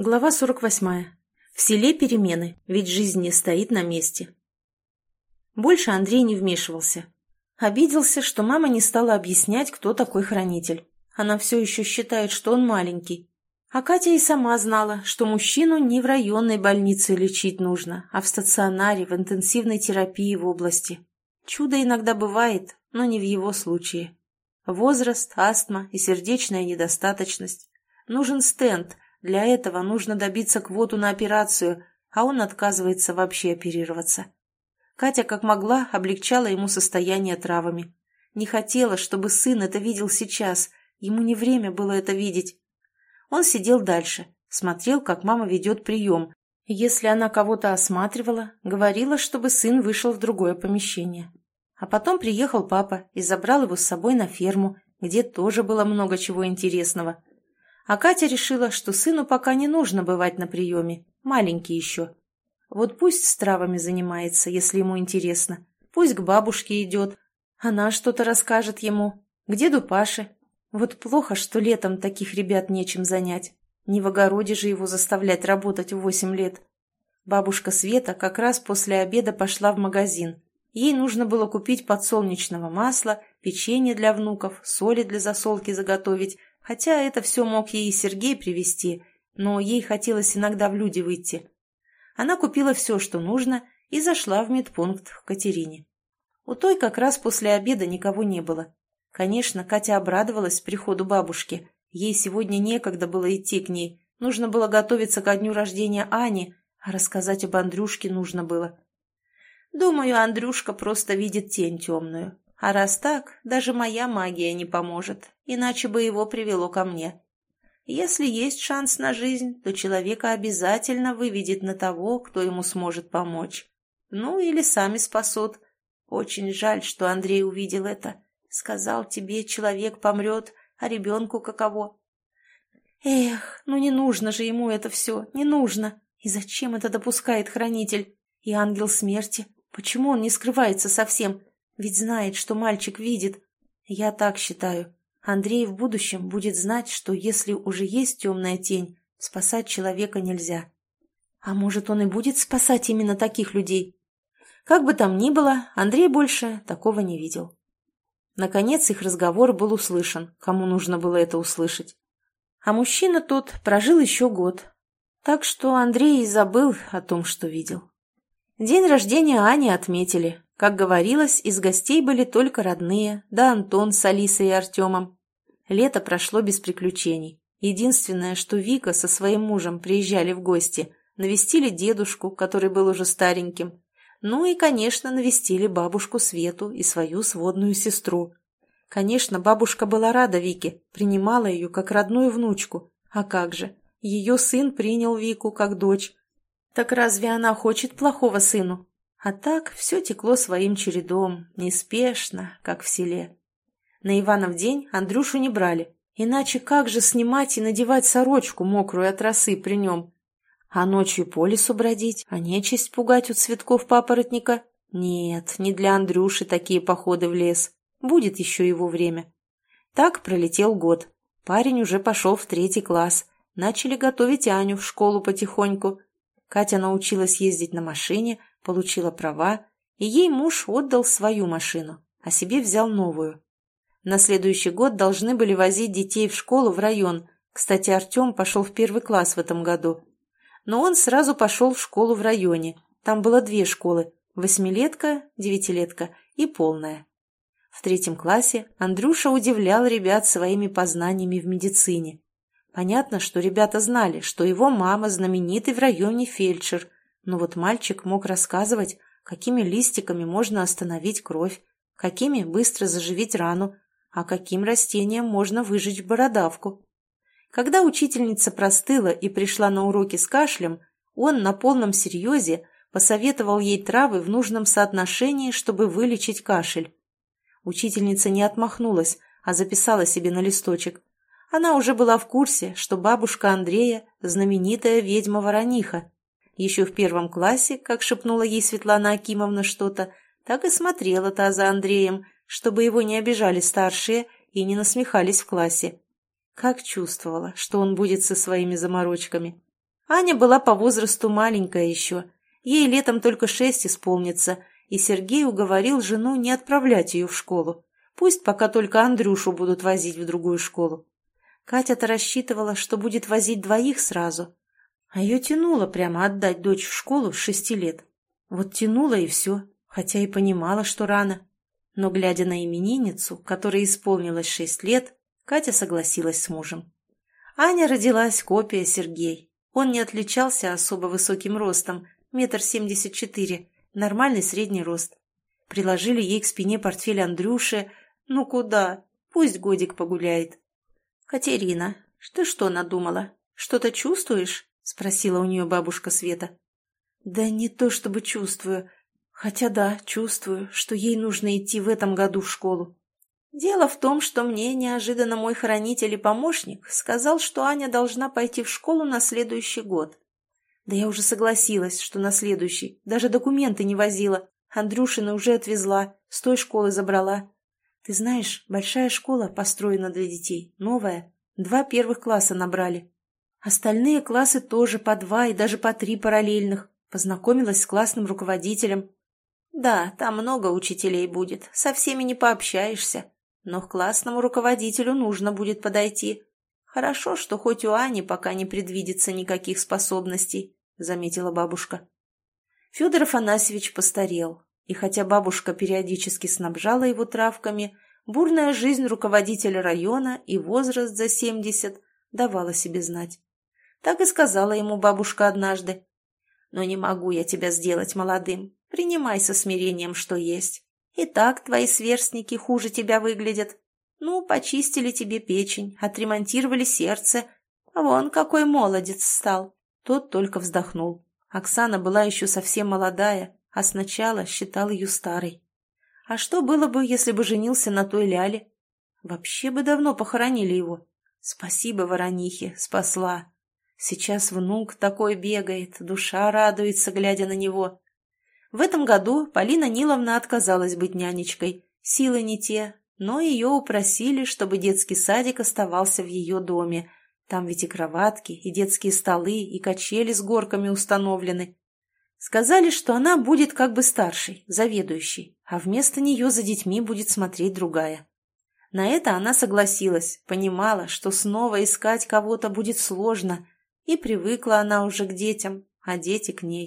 Глава 48. В селе перемены, ведь жизнь не стоит на месте. Больше Андрей не вмешивался. Обиделся, что мама не стала объяснять, кто такой хранитель. Она все еще считает, что он маленький. А Катя и сама знала, что мужчину не в районной больнице лечить нужно, а в стационаре, в интенсивной терапии в области. Чудо иногда бывает, но не в его случае. Возраст, астма и сердечная недостаточность. Нужен стенд – для этого нужно добиться квоту на операцию, а он отказывается вообще оперироваться. Катя как могла облегчала ему состояние травами. Не хотела, чтобы сын это видел сейчас, ему не время было это видеть. Он сидел дальше, смотрел, как мама ведет прием. Если она кого-то осматривала, говорила, чтобы сын вышел в другое помещение. А потом приехал папа и забрал его с собой на ферму, где тоже было много чего интересного. А Катя решила, что сыну пока не нужно бывать на приеме, маленький еще. Вот пусть с травами занимается, если ему интересно. Пусть к бабушке идет. Она что-то расскажет ему. К деду Паше. Вот плохо, что летом таких ребят нечем занять. Не в огороде же его заставлять работать в восемь лет. Бабушка Света как раз после обеда пошла в магазин. Ей нужно было купить подсолнечного масла, печенье для внуков, соли для засолки заготовить, Хотя это все мог ей и Сергей привезти, но ей хотелось иногда в люди выйти. Она купила все, что нужно, и зашла в медпункт к Катерине. У той как раз после обеда никого не было. Конечно, Катя обрадовалась приходу бабушки. Ей сегодня некогда было идти к ней. Нужно было готовиться ко дню рождения Ани, а рассказать об Андрюшке нужно было. Думаю, Андрюшка просто видит тень темную. А раз так, даже моя магия не поможет, иначе бы его привело ко мне. Если есть шанс на жизнь, то человека обязательно выведет на того, кто ему сможет помочь. Ну, или сами спасут. Очень жаль, что Андрей увидел это. Сказал тебе, человек помрет, а ребенку каково. Эх, ну не нужно же ему это все, не нужно. И зачем это допускает хранитель? И ангел смерти? Почему он не скрывается совсем? Ведь знает, что мальчик видит. Я так считаю. Андрей в будущем будет знать, что если уже есть темная тень, спасать человека нельзя. А может, он и будет спасать именно таких людей? Как бы там ни было, Андрей больше такого не видел. Наконец их разговор был услышан, кому нужно было это услышать. А мужчина тот прожил еще год. Так что Андрей и забыл о том, что видел. День рождения Ани отметили, как говорилось, из гостей были только родные, да Антон с Алисой и Артемом. Лето прошло без приключений. Единственное, что Вика со своим мужем приезжали в гости, навестили дедушку, который был уже стареньким. Ну и, конечно, навестили бабушку Свету и свою сводную сестру. Конечно, бабушка была рада Вике, принимала ее как родную внучку. А как же? Ее сын принял Вику как дочь. Так разве она хочет плохого сыну? А так все текло своим чередом, неспешно, как в селе. На Иванов день Андрюшу не брали, иначе как же снимать и надевать сорочку мокрую от росы при нем? А ночью по лесу бродить, а нечисть пугать у цветков папоротника? Нет, не для Андрюши такие походы в лес. Будет еще его время. Так пролетел год. Парень уже пошел в третий класс. Начали готовить Аню в школу потихоньку. Катя научилась ездить на машине, получила права, и ей муж отдал свою машину, а себе взял новую. На следующий год должны были возить детей в школу в район. Кстати, Артем пошел в первый класс в этом году. Но он сразу пошел в школу в районе. Там было две школы – восьмилетка, девятилетка и полная. В третьем классе Андрюша удивлял ребят своими познаниями в медицине. Понятно, что ребята знали, что его мама знаменитый в районе фельдшер – но вот мальчик мог рассказывать, какими листиками можно остановить кровь, какими быстро заживить рану, а каким растением можно выжечь бородавку. Когда учительница простыла и пришла на уроки с кашлем, он на полном серьезе посоветовал ей травы в нужном соотношении, чтобы вылечить кашель. Учительница не отмахнулась, а записала себе на листочек. Она уже была в курсе, что бабушка Андрея – знаменитая ведьма-ворониха. Еще в первом классе, как шепнула ей Светлана Акимовна что-то, так и смотрела та за Андреем, чтобы его не обижали старшие и не насмехались в классе. Как чувствовала, что он будет со своими заморочками. Аня была по возрасту маленькая еще. Ей летом только шесть исполнится, и Сергей уговорил жену не отправлять ее в школу. Пусть пока только Андрюшу будут возить в другую школу. Катя-то рассчитывала, что будет возить двоих сразу. А ее тянуло прямо отдать дочь в школу с шести лет. Вот тянуло и все, хотя и понимала, что рано. Но, глядя на именинницу, которой исполнилось шесть лет, Катя согласилась с мужем. Аня родилась копия Сергей. Он не отличался особо высоким ростом, метр семьдесят четыре, нормальный средний рост. Приложили ей к спине портфель Андрюши. Ну куда? Пусть годик погуляет. «Катерина, ты что надумала? Что-то чувствуешь?» — спросила у нее бабушка Света. «Да не то чтобы чувствую. Хотя да, чувствую, что ей нужно идти в этом году в школу. Дело в том, что мне неожиданно мой хранитель и помощник сказал, что Аня должна пойти в школу на следующий год. Да я уже согласилась, что на следующий. Даже документы не возила. Андрюшина уже отвезла, с той школы забрала. Ты знаешь, большая школа построена для детей, новая. Два первых класса набрали. Остальные классы тоже по два и даже по три параллельных. Познакомилась с классным руководителем. Да, там много учителей будет, со всеми не пообщаешься. Но к классному руководителю нужно будет подойти. Хорошо, что хоть у Ани пока не предвидится никаких способностей, заметила бабушка. Федор Афанасьевич постарел, и хотя бабушка периодически снабжала его травками, бурная жизнь руководителя района и возраст за семьдесят давала себе знать. Так и сказала ему бабушка однажды. «Но не могу я тебя сделать молодым. Принимай со смирением, что есть. И так твои сверстники хуже тебя выглядят. Ну, почистили тебе печень, отремонтировали сердце. А вон какой молодец стал». Тот только вздохнул. Оксана была еще совсем молодая, а сначала считал ее старой. А что было бы, если бы женился на той Ляле? Вообще бы давно похоронили его. Спасибо Воронихе, спасла. Сейчас внук такой бегает, душа радуется, глядя на него. В этом году Полина Ниловна отказалась быть нянечкой. Силы не те, но ее упросили, чтобы детский садик оставался в ее доме. Там ведь и кроватки, и детские столы, и качели с горками установлены. Сказали, что она будет как бы старшей, заведующей, а вместо нее за детьми будет смотреть другая. На это она согласилась, понимала, что снова искать кого-то будет сложно, и привыкла она уже к детям, а дети к ней.